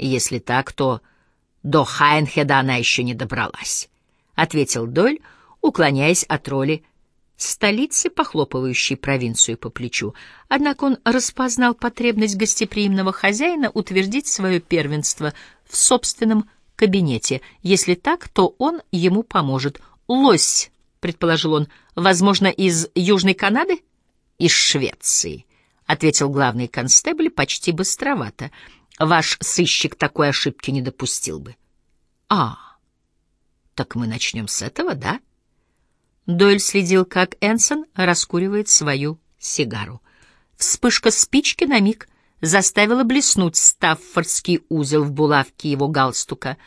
Если так, то до Хайнхеда она еще не добралась, — ответил Дойль, уклоняясь от роли столицы, похлопывающей провинцию по плечу. Однако он распознал потребность гостеприимного хозяина утвердить свое первенство в собственном кабинете. Если так, то он ему поможет. «Лось», — предположил он, — «возможно, из Южной Канады?» «Из Швеции», — ответил главный констебль почти быстровато. «Ваш сыщик такой ошибки не допустил бы». «А, так мы начнем с этого, да?» Дойль следил, как Энсон раскуривает свою сигару. Вспышка спички на миг заставила блеснуть стаффордский узел в булавке его галстука.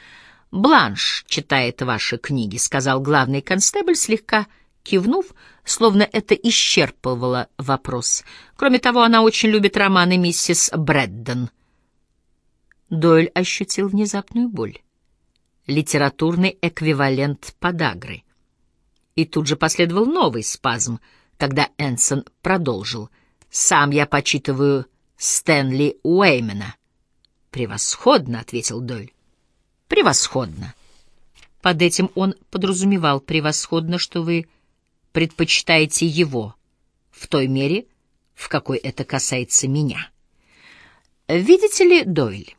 «Бланш читает ваши книги», — сказал главный констебль, слегка кивнув, словно это исчерпывало вопрос. «Кроме того, она очень любит романы миссис Брэддон». Дойль ощутил внезапную боль. Литературный эквивалент подагры — и тут же последовал новый спазм, когда Энсон продолжил. «Сам я почитываю Стэнли Уэймена». «Превосходно», — ответил Доль. «Превосходно». Под этим он подразумевал превосходно, что вы предпочитаете его в той мере, в какой это касается меня. Видите ли, Дойль,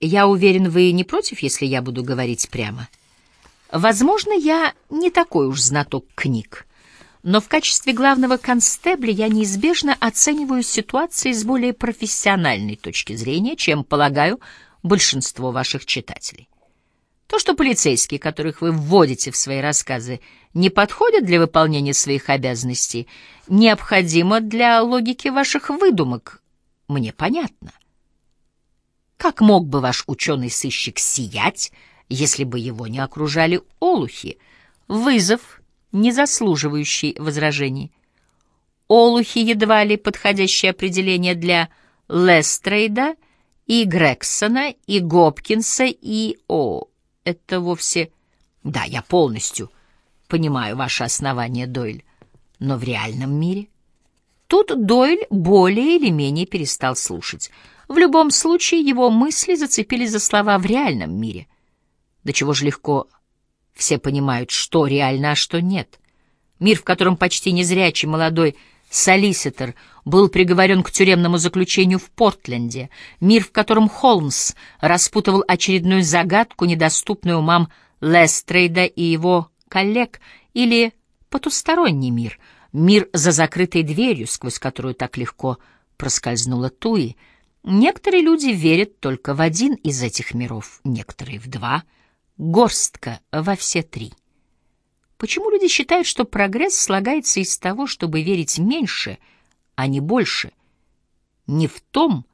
я уверен, вы не против, если я буду говорить прямо. Возможно, я не такой уж знаток книг, но в качестве главного констебля я неизбежно оцениваю ситуации с более профессиональной точки зрения, чем, полагаю, большинство ваших читателей. То, что полицейские, которых вы вводите в свои рассказы, не подходят для выполнения своих обязанностей, необходимо для логики ваших выдумок, мне понятно. Как мог бы ваш ученый-сыщик сиять, если бы его не окружали олухи. Вызов, не заслуживающий возражений. Олухи едва ли подходящее определение для Лестрейда и Грексона, и Гопкинса, и... О, это вовсе... Да, я полностью понимаю ваше основание, Дойль, но в реальном мире... Тут Дойль более или менее перестал слушать. В любом случае его мысли зацепились за слова «в реальном мире». До чего же легко все понимают, что реально, а что нет. Мир, в котором почти незрячий молодой солиситор был приговорен к тюремному заключению в Портленде. Мир, в котором Холмс распутывал очередную загадку, недоступную умам Лестрейда и его коллег, или потусторонний мир, мир за закрытой дверью, сквозь которую так легко проскользнула Туи. Некоторые люди верят только в один из этих миров, некоторые в два — горстка во все три. Почему люди считают, что прогресс слагается из того, чтобы верить меньше, а не больше? Не в том,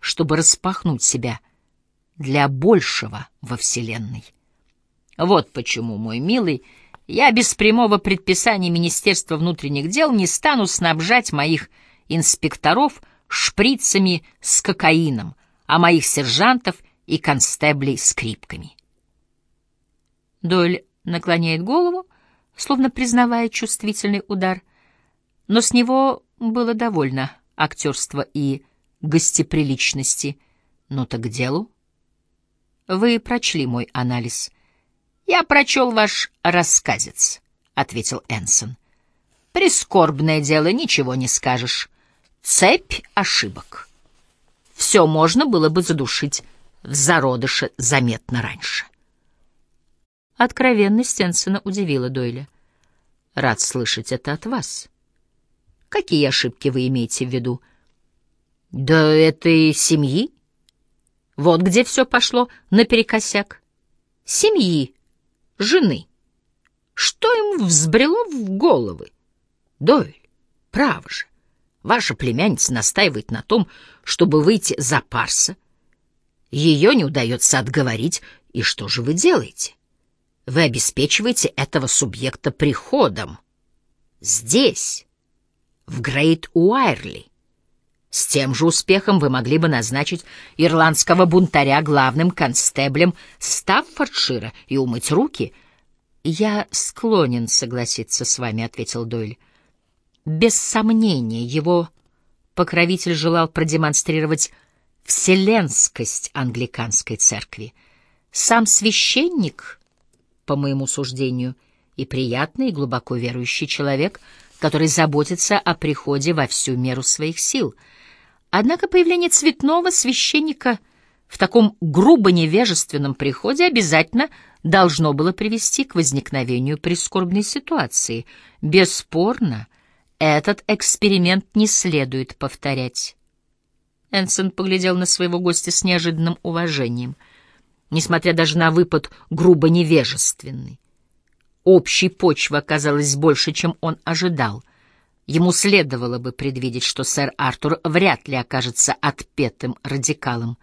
чтобы распахнуть себя для большего во Вселенной. Вот почему, мой милый, я без прямого предписания Министерства внутренних дел не стану снабжать моих инспекторов шприцами с кокаином, а моих сержантов и констеблей скрипками. Дойль наклоняет голову, словно признавая чувствительный удар, но с него было довольно актерства и гостеприличности. Ну так к делу. Вы прочли мой анализ. Я прочел ваш рассказец, — ответил Энсон. Прискорбное дело, ничего не скажешь. Цепь ошибок. Все можно было бы задушить в зародыше заметно раньше. Откровенность Стенсона удивила Дойля. «Рад слышать это от вас. Какие ошибки вы имеете в виду?» «Да этой семьи. Вот где все пошло наперекосяк. Семьи, жены. Что им взбрело в головы? Дойль, право же, ваша племянница настаивает на том, чтобы выйти за Парса. Ее не удается отговорить, и что же вы делаете?» Вы обеспечиваете этого субъекта приходом. Здесь, в Грейт Уайрли. С тем же успехом вы могли бы назначить ирландского бунтаря главным констеблем Стаффордшира и умыть руки. «Я склонен согласиться с вами», — ответил Дойль. «Без сомнения, его покровитель желал продемонстрировать вселенскость англиканской церкви. Сам священник, по моему суждению, и приятный, и глубоко верующий человек, который заботится о приходе во всю меру своих сил. Однако появление цветного священника в таком грубо невежественном приходе обязательно должно было привести к возникновению прискорбной ситуации. Бесспорно, этот эксперимент не следует повторять. Энсон поглядел на своего гостя с неожиданным уважением, несмотря даже на выпад грубо невежественный. Общей почвы оказалось больше, чем он ожидал. Ему следовало бы предвидеть, что сэр Артур вряд ли окажется отпетым радикалом,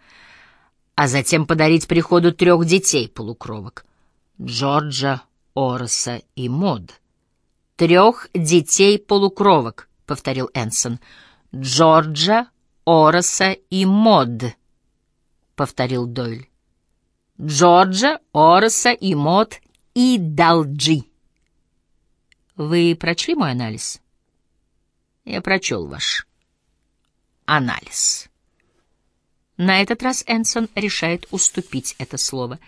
а затем подарить приходу трех детей-полукровок — Джорджа, Ороса и Мод. «Трех детей-полукровок», — повторил Энсон. «Джорджа, Ороса и Мод», — повторил Дойль. «Джорджа, Ороса и Мод и Далджи». «Вы прочли мой анализ?» «Я прочел ваш анализ». На этот раз Энсон решает уступить это слово.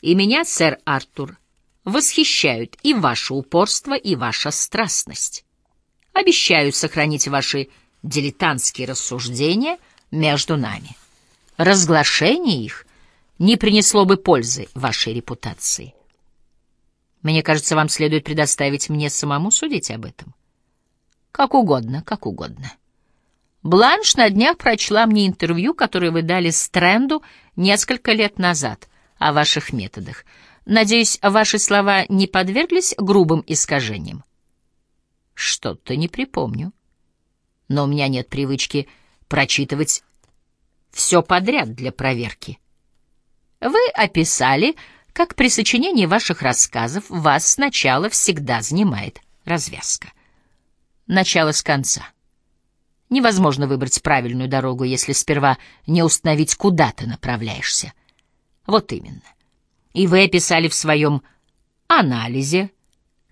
«И меня, сэр Артур, восхищают и ваше упорство, и ваша страстность. Обещаю сохранить ваши дилетантские рассуждения между нами. Разглашение их не принесло бы пользы вашей репутации. Мне кажется, вам следует предоставить мне самому судить об этом. Как угодно, как угодно. Бланш на днях прочла мне интервью, которое вы дали Стрэнду несколько лет назад о ваших методах. Надеюсь, ваши слова не подверглись грубым искажениям. Что-то не припомню но у меня нет привычки прочитывать все подряд для проверки. Вы описали, как при сочинении ваших рассказов вас сначала всегда занимает развязка. Начало с конца. Невозможно выбрать правильную дорогу, если сперва не установить, куда ты направляешься. Вот именно. И вы описали в своем анализе,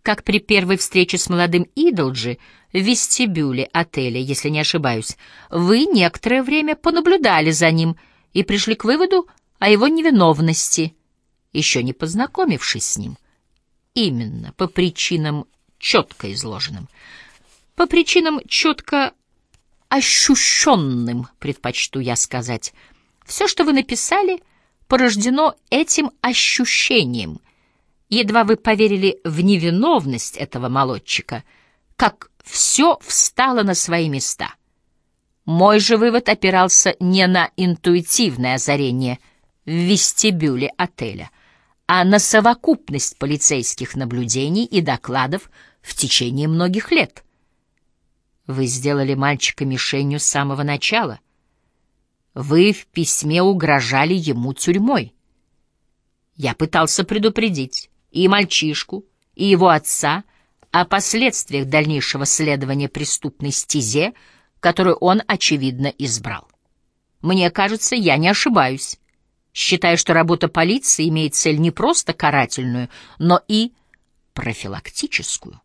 как при первой встрече с молодым Идолджи в вестибюле отеля, если не ошибаюсь, вы некоторое время понаблюдали за ним и пришли к выводу о его невиновности, еще не познакомившись с ним. Именно по причинам четко изложенным. По причинам четко ощущенным, предпочту я сказать. Все, что вы написали, порождено этим ощущением. Едва вы поверили в невиновность этого молодчика, как все встало на свои места. Мой же вывод опирался не на интуитивное озарение в вестибюле отеля, а на совокупность полицейских наблюдений и докладов в течение многих лет. Вы сделали мальчика мишенью с самого начала. Вы в письме угрожали ему тюрьмой. Я пытался предупредить и мальчишку, и его отца — о последствиях дальнейшего следования преступной стезе, которую он, очевидно, избрал. Мне кажется, я не ошибаюсь. Считаю, что работа полиции имеет цель не просто карательную, но и профилактическую.